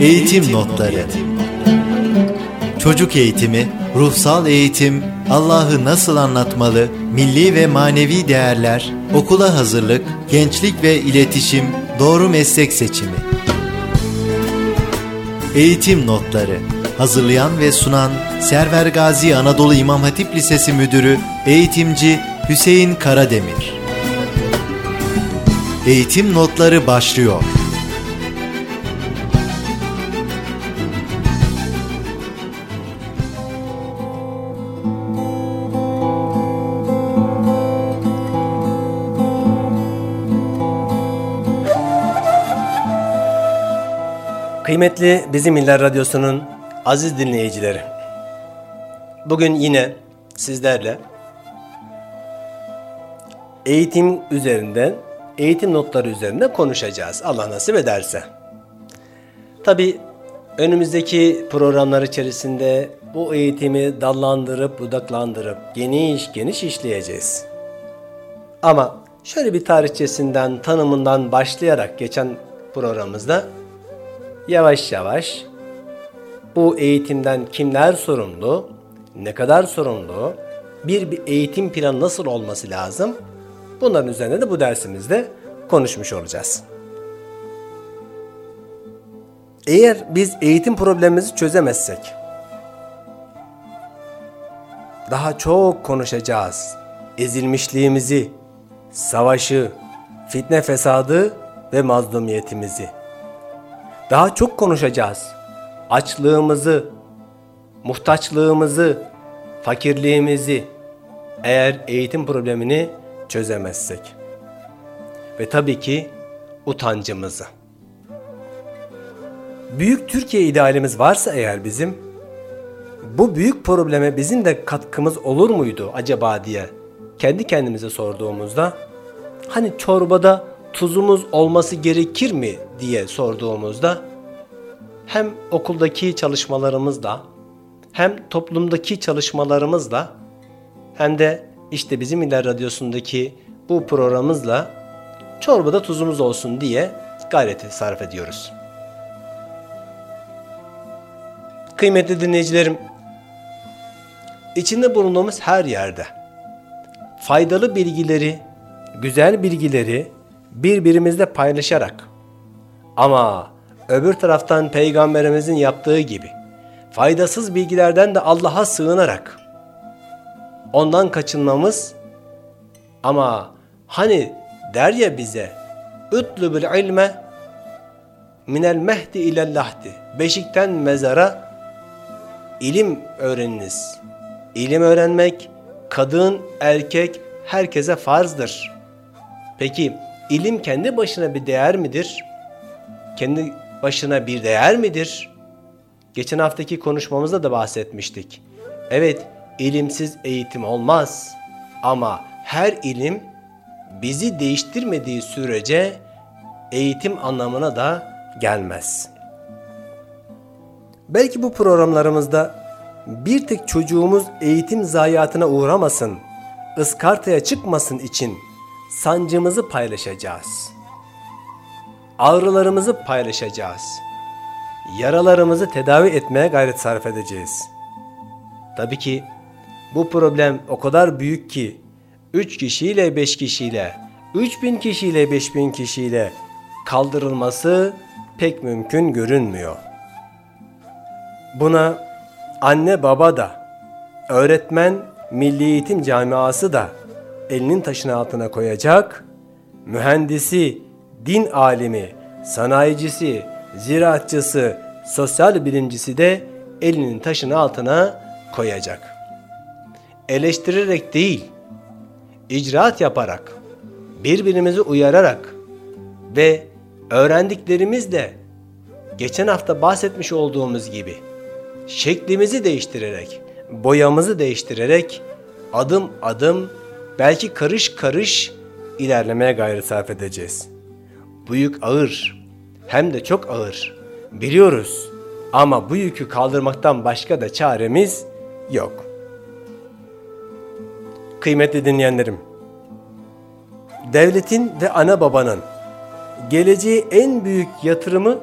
Eğitim Notları Çocuk eğitimi, ruhsal eğitim, Allah'ı nasıl anlatmalı, milli ve manevi değerler, okula hazırlık, gençlik ve iletişim, doğru meslek seçimi. Eğitim Notları Hazırlayan ve sunan Server Gazi Anadolu İmam Hatip Lisesi Müdürü, Eğitimci Hüseyin Karademir. Eğitim Notları başlıyor. Kıymetli Bizim İller Radyosu'nun aziz dinleyicileri. Bugün yine sizlerle eğitim üzerinden, eğitim notları üzerinde konuşacağız. Allah nasip ederse. Tabi önümüzdeki programlar içerisinde bu eğitimi dallandırıp, budaklandırıp geniş geniş işleyeceğiz. Ama şöyle bir tarihçesinden, tanımından başlayarak geçen programımızda yavaş yavaş bu eğitimden kimler sorumlu, ne kadar sorumlu, bir, bir eğitim planı nasıl olması lazım? Bunların üzerine de bu dersimizde konuşmuş olacağız. Eğer biz eğitim problemimizi çözemezsek, daha çok konuşacağız. Ezilmişliğimizi, savaşı, fitne fesadı ve mazlumiyetimizi. Daha çok konuşacağız. Açlığımızı, muhtaçlığımızı, fakirliğimizi eğer eğitim problemini çözemezsek. Ve tabii ki utancımızı. Büyük Türkiye idealimiz varsa eğer bizim, bu büyük probleme bizim de katkımız olur muydu acaba diye kendi kendimize sorduğumuzda, hani çorbada tuzumuz olması gerekir mi diye sorduğumuzda, hem okuldaki çalışmalarımızla, hem toplumdaki çalışmalarımızla, hem de işte bizim İller Radyosu'ndaki bu programımızla çorbada tuzumuz olsun diye gayreti sarf ediyoruz. Kıymetli dinleyicilerim, içinde bulunduğumuz her yerde faydalı bilgileri, güzel bilgileri birbirimizle paylaşarak ama öbür taraftan peygamberimizin yaptığı gibi faydasız bilgilerden de Allah'a sığınarak ondan kaçınmamız ama hani der ya bize ütlübül ilme minel mehdi ilel lahdi beşikten mezara ilim öğreniniz. İlim öğrenmek kadın, erkek herkese farzdır. Peki ilim kendi başına bir değer midir? Kendi başına bir değer midir? Geçen haftaki konuşmamızda da bahsetmiştik. Evet, ilimsiz eğitim olmaz. Ama her ilim bizi değiştirmediği sürece eğitim anlamına da gelmez. Belki bu programlarımızda bir tek çocuğumuz eğitim zayiatına uğramasın, ıskartaya çıkmasın için sancımızı paylaşacağız. Ağrılarımızı paylaşacağız. Yaralarımızı tedavi etmeye gayret sarf edeceğiz. Tabii ki bu problem o kadar büyük ki 3 kişiyle 5 kişiyle, 3000 kişiyle 5000 kişiyle kaldırılması pek mümkün görünmüyor. Buna anne baba da, öğretmen, milli eğitim camiası da elinin taşın altına koyacak, mühendisi, din alimi, sanayicisi, ziraatçısı, sosyal bilimcisi de elinin taşın altına koyacak. Eleştirerek değil, icraat yaparak, birbirimizi uyararak ve öğrendiklerimizle geçen hafta bahsetmiş olduğumuz gibi şeklimizi değiştirerek, boyamızı değiştirerek adım adım belki karış karış ilerlemeye gayret sarf edeceğiz. Bu yük ağır, hem de çok ağır. Biliyoruz ama bu yükü kaldırmaktan başka da çaremiz yok. Kıymetli dinleyenlerim, devletin ve ana babanın geleceği en büyük yatırımı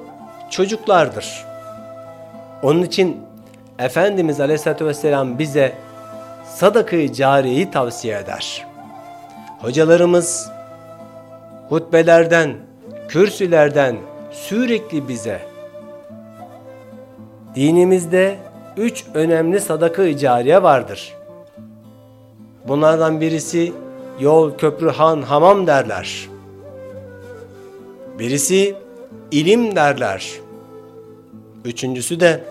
çocuklardır. Onun için Efendimiz Aleyhisselatü Vesselam bize sadakayı cariyeyi tavsiye eder. Hocalarımız hutbelerden, kürsülerden sürekli bize dinimizde üç önemli sadaka cariye vardır. Bunlardan birisi yol, köprü, han, hamam derler. Birisi ilim derler. Üçüncüsü de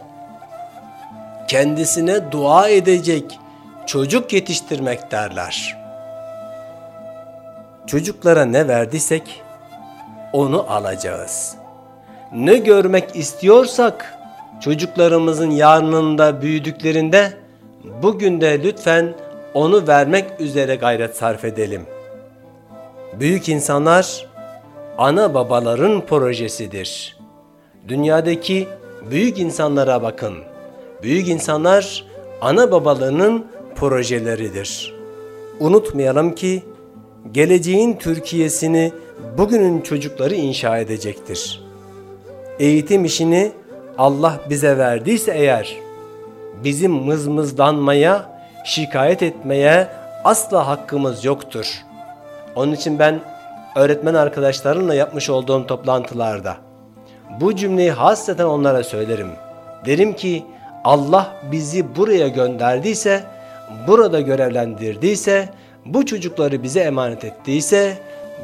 kendisine dua edecek çocuk yetiştirmek derler. Çocuklara ne verdiysek onu alacağız. Ne görmek istiyorsak çocuklarımızın yarınında büyüdüklerinde bugün de lütfen onu vermek üzere gayret sarf edelim. Büyük insanlar ana babaların projesidir. Dünyadaki büyük insanlara bakın. Büyük insanlar ana babalarının projeleridir. Unutmayalım ki geleceğin Türkiye'sini bugünün çocukları inşa edecektir. Eğitim işini Allah bize verdiyse eğer bizim mızmızlanmaya, şikayet etmeye asla hakkımız yoktur. Onun için ben öğretmen arkadaşlarımla yapmış olduğum toplantılarda bu cümleyi hasreten onlara söylerim. Derim ki Allah bizi buraya gönderdiyse, burada görevlendirdiyse, bu çocukları bize emanet ettiyse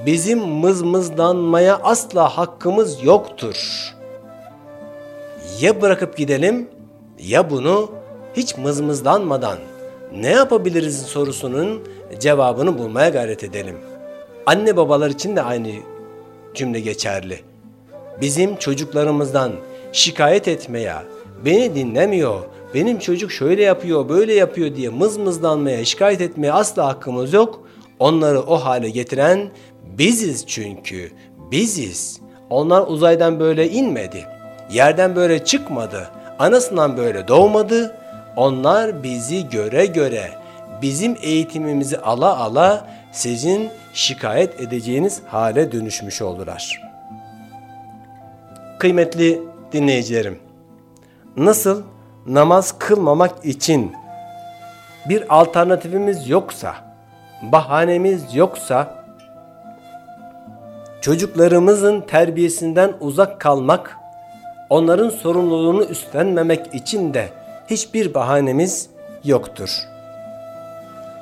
bizim mızmızlanmaya asla hakkımız yoktur. Ya bırakıp gidelim ya bunu hiç mızmızlanmadan ne yapabiliriz sorusunun cevabını bulmaya gayret edelim. Anne babalar için de aynı cümle geçerli. Bizim çocuklarımızdan şikayet etmeye, beni dinlemiyor, benim çocuk şöyle yapıyor, böyle yapıyor diye mızmızlanmaya, şikayet etmeye asla hakkımız yok. Onları o hale getiren biziz çünkü. Biziz. Onlar uzaydan böyle inmedi. Yerden böyle çıkmadı. Anasından böyle doğmadı. Onlar bizi göre göre, bizim eğitimimizi ala ala sizin şikayet edeceğiniz hale dönüşmüş oldular. Kıymetli dinleyicilerim, nasıl namaz kılmamak için bir alternatifimiz yoksa, bahanemiz yoksa, çocuklarımızın terbiyesinden uzak kalmak, onların sorumluluğunu üstlenmemek için de hiçbir bahanemiz yoktur.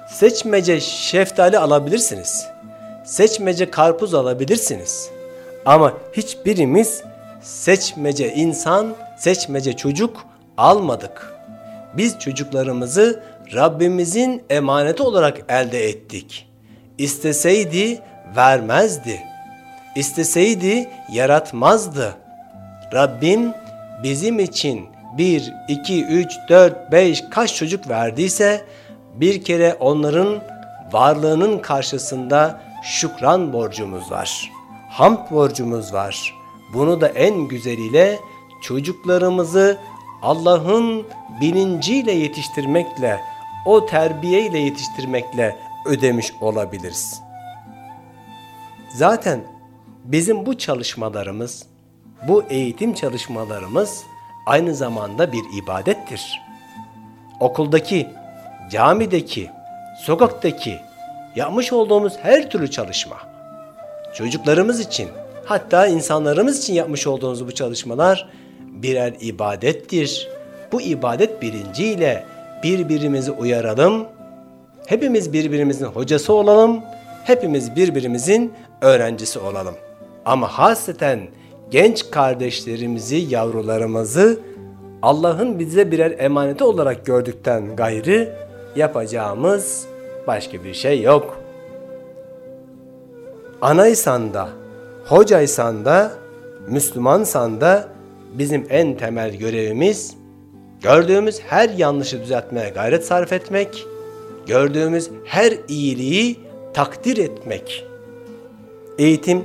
Seçmece şeftali alabilirsiniz. Seçmece karpuz alabilirsiniz. Ama hiçbirimiz seçmece insan, seçmece çocuk almadık. Biz çocuklarımızı Rabbimizin emaneti olarak elde ettik. İsteseydi vermezdi. İsteseydi yaratmazdı. Rabbim bizim için 1, 2, 3, 4, 5 kaç çocuk verdiyse bir kere onların varlığının karşısında şükran borcumuz var. Hamd borcumuz var. Bunu da en güzeliyle çocuklarımızı Allah'ın bilinciyle yetiştirmekle, o terbiyeyle yetiştirmekle ödemiş olabiliriz. Zaten bizim bu çalışmalarımız, bu eğitim çalışmalarımız aynı zamanda bir ibadettir. Okuldaki, camideki, sokaktaki yapmış olduğumuz her türlü çalışma, çocuklarımız için, hatta insanlarımız için yapmış olduğumuz bu çalışmalar birer ibadettir. Bu ibadet bilinciyle birbirimizi uyaralım, hepimiz birbirimizin hocası olalım, hepimiz birbirimizin öğrencisi olalım. Ama hasreten genç kardeşlerimizi, yavrularımızı Allah'ın bize birer emaneti olarak gördükten gayrı yapacağımız başka bir şey yok. Anaysan da, hocaysan da, Müslümansan da bizim en temel görevimiz gördüğümüz her yanlışı düzeltmeye gayret sarf etmek, gördüğümüz her iyiliği takdir etmek. Eğitim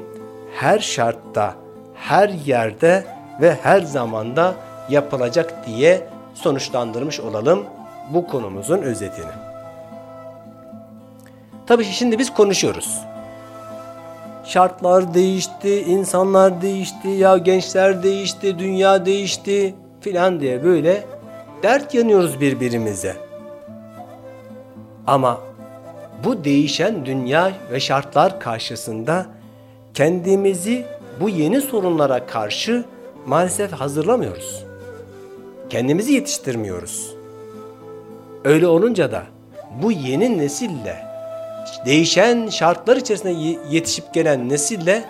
her şartta, her yerde ve her zamanda yapılacak diye sonuçlandırmış olalım bu konumuzun özetini. Tabii şimdi biz konuşuyoruz. Şartlar değişti, insanlar değişti, ya gençler değişti, dünya değişti filan diye böyle dert yanıyoruz birbirimize. Ama bu değişen dünya ve şartlar karşısında kendimizi bu yeni sorunlara karşı maalesef hazırlamıyoruz. Kendimizi yetiştirmiyoruz. Öyle olunca da bu yeni nesille değişen şartlar içerisinde yetişip gelen nesille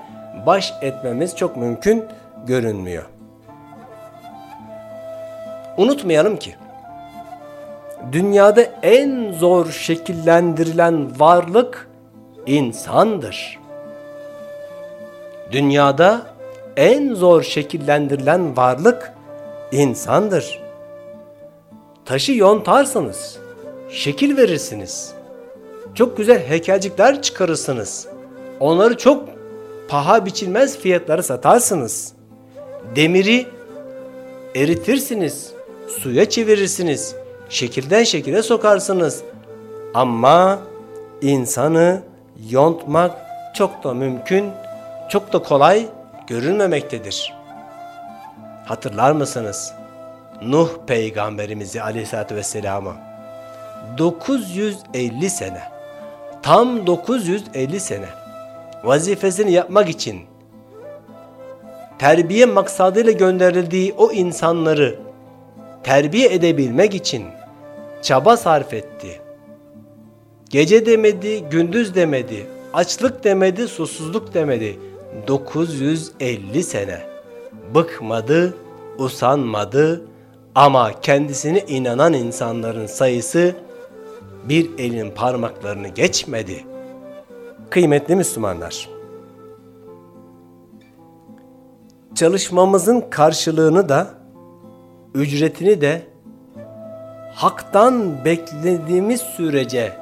baş etmemiz çok mümkün görünmüyor. Unutmayalım ki dünyada en zor şekillendirilen varlık insandır. Dünyada en zor şekillendirilen varlık insandır. Taşı yontarsınız, şekil verirsiniz. Çok güzel heykelcikler çıkarırsınız. Onları çok paha biçilmez fiyatları satarsınız. Demiri eritirsiniz, suya çevirirsiniz, şekilden şekile sokarsınız. Ama insanı yontmak çok da mümkün, çok da kolay görülmemektedir. Hatırlar mısınız? Nuh peygamberimizi aleyhissalatü vesselam'ı 950 sene tam 950 sene vazifesini yapmak için terbiye maksadıyla gönderildiği o insanları terbiye edebilmek için çaba sarf etti. Gece demedi, gündüz demedi, açlık demedi, susuzluk demedi. 950 sene bıkmadı, usanmadı ama kendisine inanan insanların sayısı bir elin parmaklarını geçmedi. Kıymetli Müslümanlar, çalışmamızın karşılığını da ücretini de haktan beklediğimiz sürece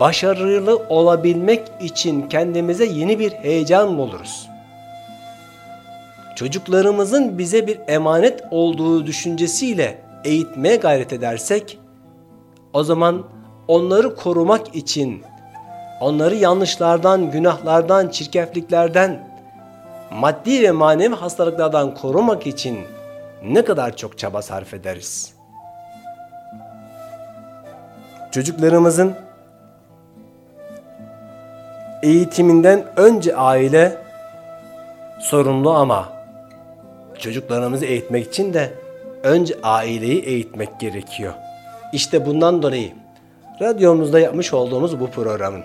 başarılı olabilmek için kendimize yeni bir heyecan buluruz. Çocuklarımızın bize bir emanet olduğu düşüncesiyle eğitmeye gayret edersek o zaman onları korumak için onları yanlışlardan, günahlardan, çirkefliklerden, maddi ve manevi hastalıklardan korumak için ne kadar çok çaba sarf ederiz. Çocuklarımızın eğitiminden önce aile sorumlu ama çocuklarımızı eğitmek için de önce aileyi eğitmek gerekiyor. İşte bundan dolayı radyomuzda yapmış olduğumuz bu programın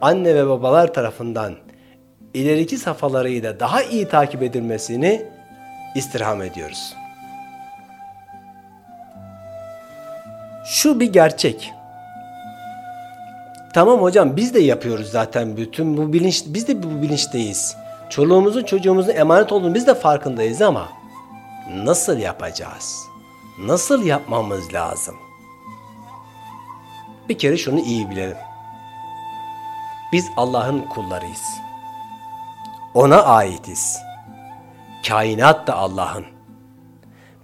anne ve babalar tarafından ileriki safhalarıyla daha iyi takip edilmesini istirham ediyoruz. Şu bir gerçek. Tamam hocam biz de yapıyoruz zaten bütün bu bilinç biz de bu bilinçteyiz. Çoluğumuzun çocuğumuzun emanet olduğunu biz de farkındayız ama nasıl yapacağız? Nasıl yapmamız lazım? Bir kere şunu iyi bilelim. Biz Allah'ın kullarıyız. Ona aitiz. Kainat da Allah'ın.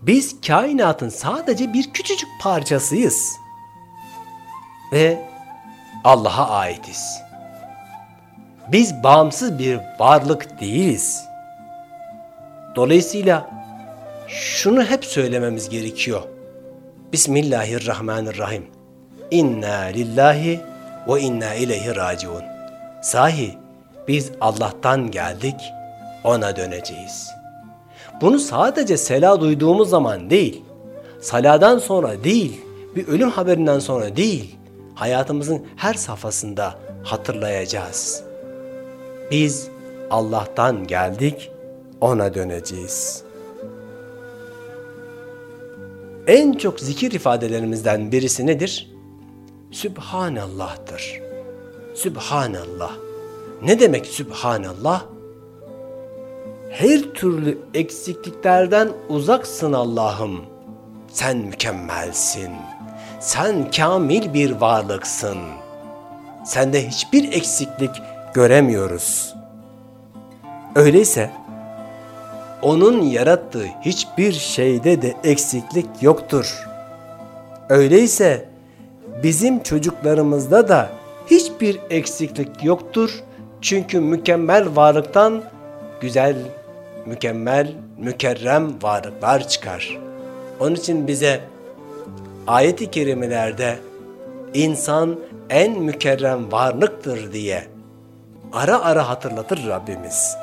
Biz kainatın sadece bir küçücük parçasıyız. Ve Allah'a aitiz. Biz bağımsız bir varlık değiliz. Dolayısıyla şunu hep söylememiz gerekiyor. Bismillahirrahmanirrahim. İnna lillahi ve inna ileyhi raciun. Sahi biz Allah'tan geldik, ona döneceğiz. Bunu sadece sela duyduğumuz zaman değil, saladan sonra değil, bir ölüm haberinden sonra değil, hayatımızın her safhasında hatırlayacağız. Biz Allah'tan geldik, ona döneceğiz. En çok zikir ifadelerimizden birisi nedir? Sübhanallah'tır. Sübhanallah. Ne demek Sübhanallah? Her türlü eksikliklerden uzaksın Allah'ım. Sen mükemmelsin. Sen kamil bir varlıksın. Sende hiçbir eksiklik göremiyoruz. Öyleyse onun yarattığı hiçbir şeyde de eksiklik yoktur. Öyleyse bizim çocuklarımızda da hiçbir eksiklik yoktur. Çünkü mükemmel varlıktan güzel mükemmel, mükerrem varlıklar çıkar. Onun için bize ayet-i kerimelerde insan en mükerrem varlıktır diye ara ara hatırlatır Rabbimiz.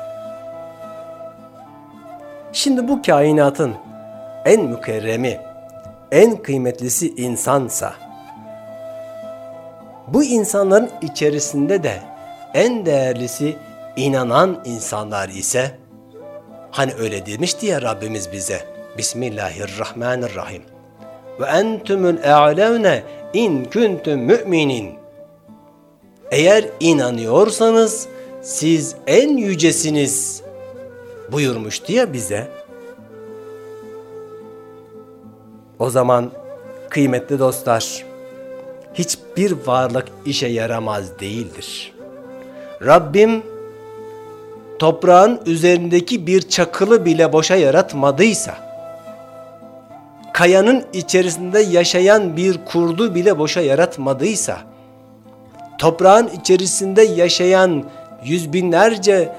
Şimdi bu kainatın en mükerremi, en kıymetlisi insansa, bu insanların içerisinde de en değerlisi inanan insanlar ise, hani öyle demişti ya Rabbimiz bize, Bismillahirrahmanirrahim. Ve entumul e'levne in kuntum müminin. Eğer inanıyorsanız siz en yücesiniz buyurmuştu ya bize. O zaman kıymetli dostlar, hiçbir varlık işe yaramaz değildir. Rabbim toprağın üzerindeki bir çakılı bile boşa yaratmadıysa, kayanın içerisinde yaşayan bir kurdu bile boşa yaratmadıysa, toprağın içerisinde yaşayan yüz binlerce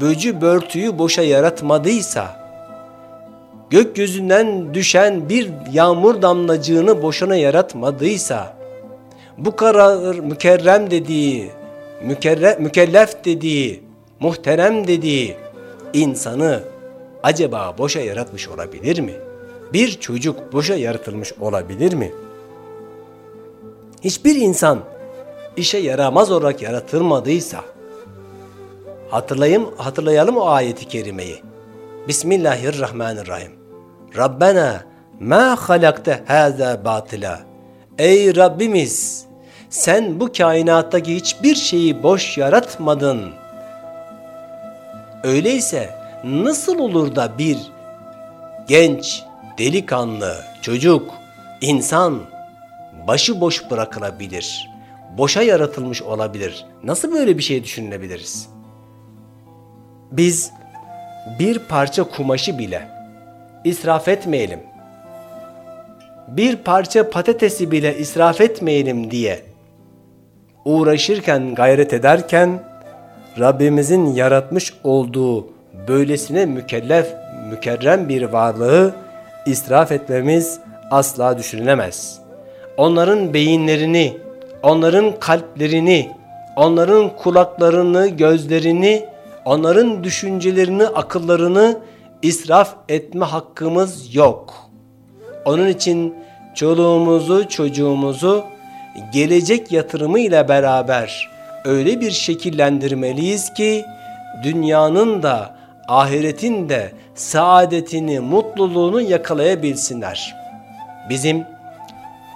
böcü börtüyü boşa yaratmadıysa, gökyüzünden düşen bir yağmur damlacığını boşuna yaratmadıysa, bu karar mükerrem dediği, mükerre, mükellef dediği, muhterem dediği insanı acaba boşa yaratmış olabilir mi? Bir çocuk boşa yaratılmış olabilir mi? Hiçbir insan işe yaramaz olarak yaratılmadıysa, hatırlayayım, hatırlayalım o ayeti kerimeyi. Bismillahirrahmanirrahim. Rabbena ma halakte haza batila. Ey Rabbimiz sen bu kainattaki hiçbir şeyi boş yaratmadın. Öyleyse nasıl olur da bir genç, delikanlı, çocuk, insan başıboş bırakılabilir? Boşa yaratılmış olabilir. Nasıl böyle bir şey düşünebiliriz? Biz bir parça kumaşı bile israf etmeyelim. Bir parça patatesi bile israf etmeyelim diye uğraşırken, gayret ederken Rabbimizin yaratmış olduğu böylesine mükellef, mükerrem bir varlığı israf etmemiz asla düşünülemez. Onların beyinlerini, onların kalplerini, onların kulaklarını, gözlerini, onların düşüncelerini, akıllarını israf etme hakkımız yok. Onun için çoluğumuzu, çocuğumuzu gelecek yatırımı ile beraber öyle bir şekillendirmeliyiz ki dünyanın da ahiretin de saadetini, mutluluğunu yakalayabilsinler. Bizim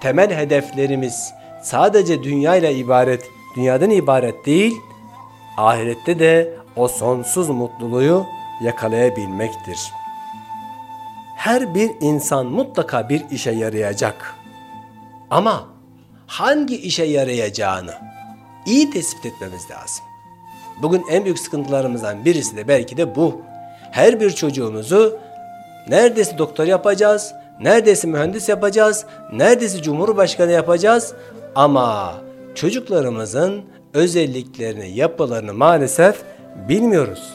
temel hedeflerimiz sadece dünya ile ibaret, dünyadan ibaret değil, ahirette de o sonsuz mutluluğu yakalayabilmektir. Her bir insan mutlaka bir işe yarayacak. Ama hangi işe yarayacağını iyi tespit etmemiz lazım. Bugün en büyük sıkıntılarımızdan birisi de belki de bu. Her bir çocuğumuzu neredeyse doktor yapacağız, neredeyse mühendis yapacağız, neredeyse cumhurbaşkanı yapacağız ama çocuklarımızın özelliklerini, yapılarını maalesef bilmiyoruz.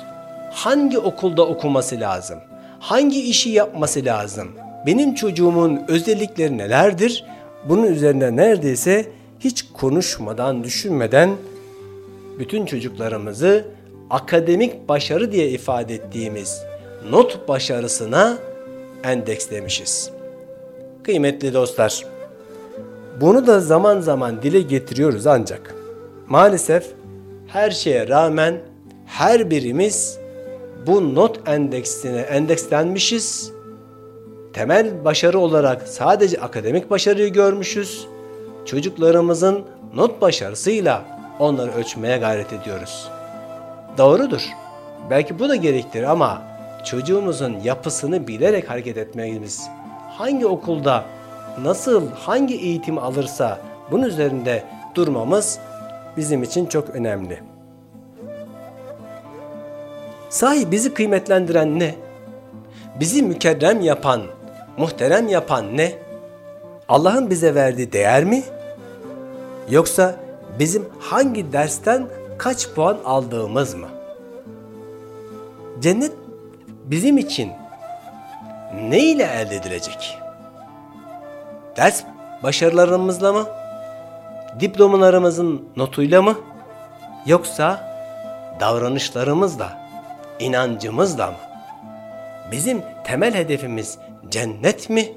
Hangi okulda okuması lazım? Hangi işi yapması lazım? Benim çocuğumun özellikleri nelerdir? Bunun üzerine neredeyse hiç konuşmadan, düşünmeden bütün çocuklarımızı akademik başarı diye ifade ettiğimiz not başarısına endekslemişiz. Kıymetli dostlar, bunu da zaman zaman dile getiriyoruz ancak maalesef her şeye rağmen her birimiz bu not endeksine endekslenmişiz. Temel başarı olarak sadece akademik başarıyı görmüşüz. Çocuklarımızın not başarısıyla onları ölçmeye gayret ediyoruz. Doğrudur. Belki bu da gerektir ama çocuğumuzun yapısını bilerek hareket etmemiz, hangi okulda nasıl, hangi eğitim alırsa bunun üzerinde durmamız bizim için çok önemli. Sahi bizi kıymetlendiren ne? Bizi mükerrem yapan, muhterem yapan ne? Allah'ın bize verdiği değer mi? Yoksa bizim hangi dersten kaç puan aldığımız mı? Cennet bizim için ne ile elde edilecek? Ders başarılarımızla mı? Diplomalarımızın notuyla mı? Yoksa davranışlarımızla, inancımızla mı? Bizim temel hedefimiz cennet mi?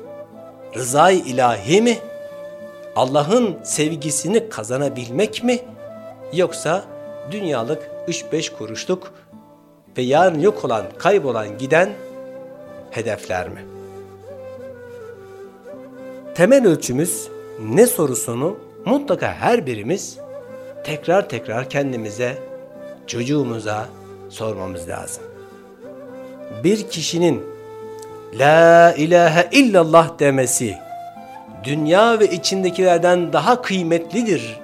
Rızayı ilahi mi? Allah'ın sevgisini kazanabilmek mi? Yoksa dünyalık 3-5 kuruşluk ve yarın yok olan, kaybolan, giden hedefler mi? Temel ölçümüz ne sorusunu mutlaka her birimiz tekrar tekrar kendimize, çocuğumuza sormamız lazım. Bir kişinin La ilahe illallah demesi dünya ve içindekilerden daha kıymetlidir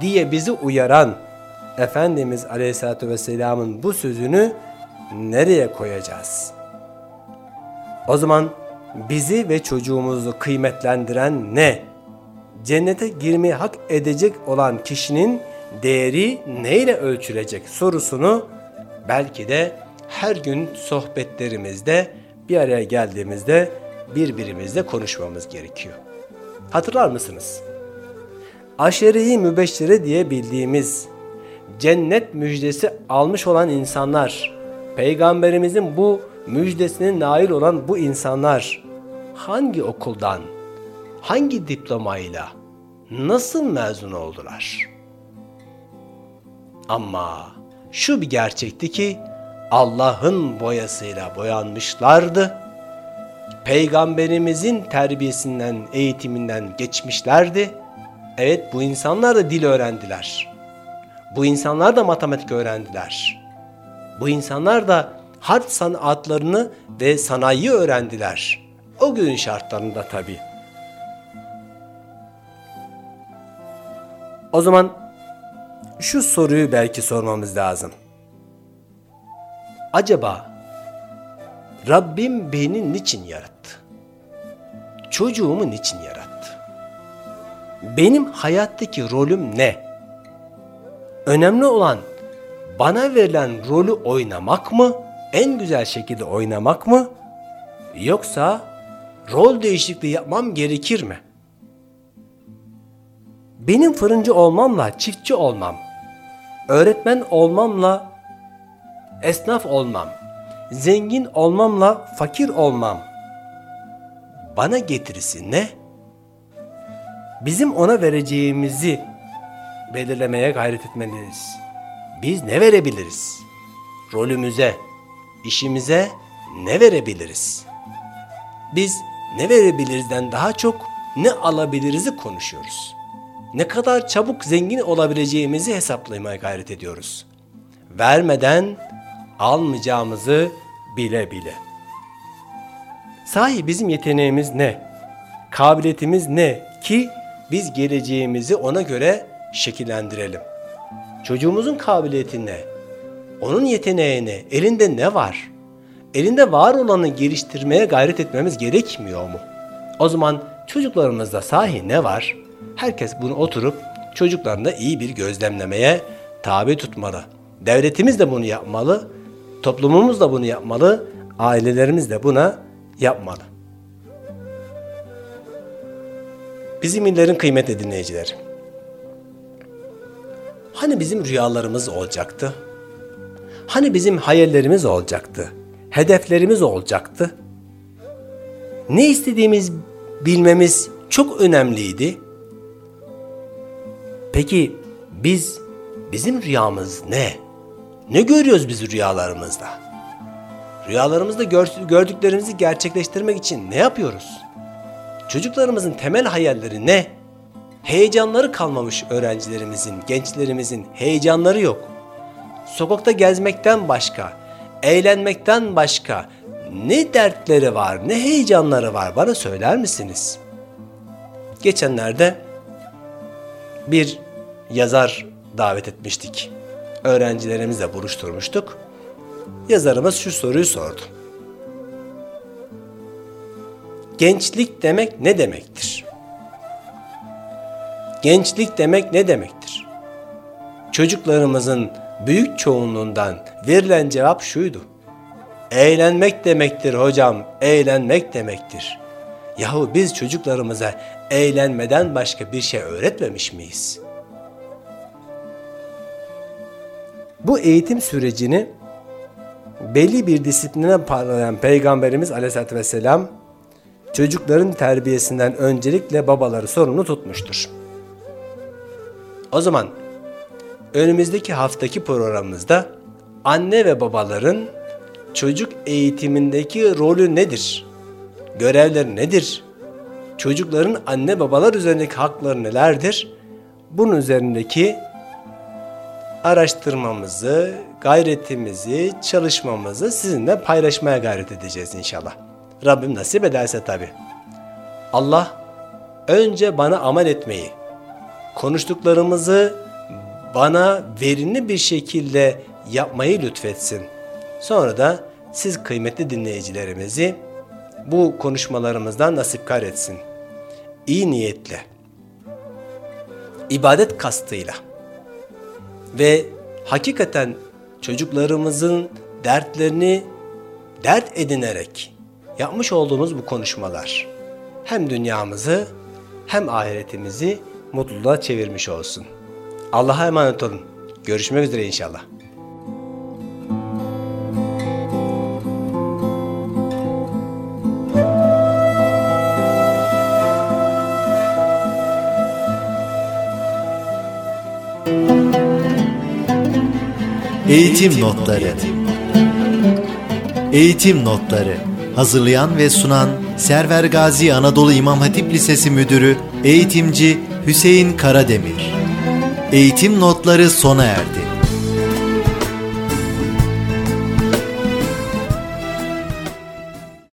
diye bizi uyaran Efendimiz Aleyhisselatü Vesselam'ın bu sözünü nereye koyacağız? O zaman bizi ve çocuğumuzu kıymetlendiren ne? Cennete girmeyi hak edecek olan kişinin değeri neyle ölçülecek sorusunu belki de her gün sohbetlerimizde bir araya geldiğimizde birbirimizle konuşmamız gerekiyor. Hatırlar mısınız? Aşere-i mübeşşire diye bildiğimiz cennet müjdesi almış olan insanlar, peygamberimizin bu müjdesine nail olan bu insanlar hangi okuldan, hangi diplomayla, nasıl mezun oldular? Ama şu bir gerçekti ki Allah'ın boyasıyla boyanmışlardı. Peygamberimizin terbiyesinden, eğitiminden geçmişlerdi. Evet bu insanlar da dil öğrendiler. Bu insanlar da matematik öğrendiler. Bu insanlar da harp sanatlarını ve sanayi öğrendiler. O günün şartlarında tabi. O zaman şu soruyu belki sormamız lazım. Acaba Rabbim beni niçin yarattı? Çocuğumu niçin yarattı? Benim hayattaki rolüm ne? Önemli olan bana verilen rolü oynamak mı? En güzel şekilde oynamak mı? Yoksa rol değişikliği yapmam gerekir mi? Benim fırıncı olmamla çiftçi olmam, öğretmen olmamla esnaf olmam, zengin olmamla fakir olmam bana getirisi ne? Bizim ona vereceğimizi belirlemeye gayret etmeliyiz. Biz ne verebiliriz? Rolümüze, işimize ne verebiliriz? Biz ne verebilirizden daha çok ne alabiliriz'i konuşuyoruz. Ne kadar çabuk zengin olabileceğimizi hesaplamaya gayret ediyoruz. Vermeden almayacağımızı bile bile. Sahi bizim yeteneğimiz ne? Kabiliyetimiz ne ki biz geleceğimizi ona göre şekillendirelim. Çocuğumuzun kabiliyeti ne? Onun yeteneği ne? Elinde ne var? Elinde var olanı geliştirmeye gayret etmemiz gerekmiyor mu? O zaman çocuklarımızda sahi ne var? Herkes bunu oturup çocuklarında iyi bir gözlemlemeye tabi tutmalı. Devletimiz de bunu yapmalı, toplumumuz da bunu yapmalı, ailelerimiz de buna yapmalı. Bizim illerin kıymetli dinleyicileri. Hani bizim rüyalarımız olacaktı? Hani bizim hayallerimiz olacaktı? Hedeflerimiz olacaktı? Ne istediğimiz bilmemiz çok önemliydi. Peki biz bizim rüyamız ne? Ne görüyoruz biz rüyalarımızda? Rüyalarımızda gördüklerimizi gerçekleştirmek için ne yapıyoruz? Çocuklarımızın temel hayalleri ne? Heyecanları kalmamış öğrencilerimizin, gençlerimizin heyecanları yok. Sokakta gezmekten başka, eğlenmekten başka ne dertleri var, ne heyecanları var bana söyler misiniz? Geçenlerde bir yazar davet etmiştik. Öğrencilerimizle buluşturmuştuk. Yazarımız şu soruyu sordu. Gençlik demek ne demektir? Gençlik demek ne demektir? Çocuklarımızın büyük çoğunluğundan verilen cevap şuydu. Eğlenmek demektir hocam, eğlenmek demektir. Yahu biz çocuklarımıza eğlenmeden başka bir şey öğretmemiş miyiz? Bu eğitim sürecini belli bir disipline parlayan Peygamberimiz Aleyhisselatü Vesselam çocukların terbiyesinden öncelikle babaları sorumlu tutmuştur. O zaman önümüzdeki haftaki programımızda anne ve babaların çocuk eğitimindeki rolü nedir? Görevleri nedir? Çocukların anne babalar üzerindeki hakları nelerdir? Bunun üzerindeki araştırmamızı, gayretimizi, çalışmamızı sizinle paylaşmaya gayret edeceğiz inşallah. Rabbim nasip ederse tabi. Allah önce bana amel etmeyi, konuştuklarımızı bana verimli bir şekilde yapmayı lütfetsin. Sonra da siz kıymetli dinleyicilerimizi bu konuşmalarımızdan nasip etsin. İyi niyetle, ibadet kastıyla ve hakikaten çocuklarımızın dertlerini dert edinerek yapmış olduğumuz bu konuşmalar hem dünyamızı hem ahiretimizi mutluluğa çevirmiş olsun. Allah'a emanet olun. Görüşmek üzere inşallah. Eğitim Notları. Eğitim Notları. Hazırlayan ve sunan Server Gazi Anadolu İmam Hatip Lisesi Müdürü Eğitimci Hüseyin Karademir. Eğitim Notları sona erdi.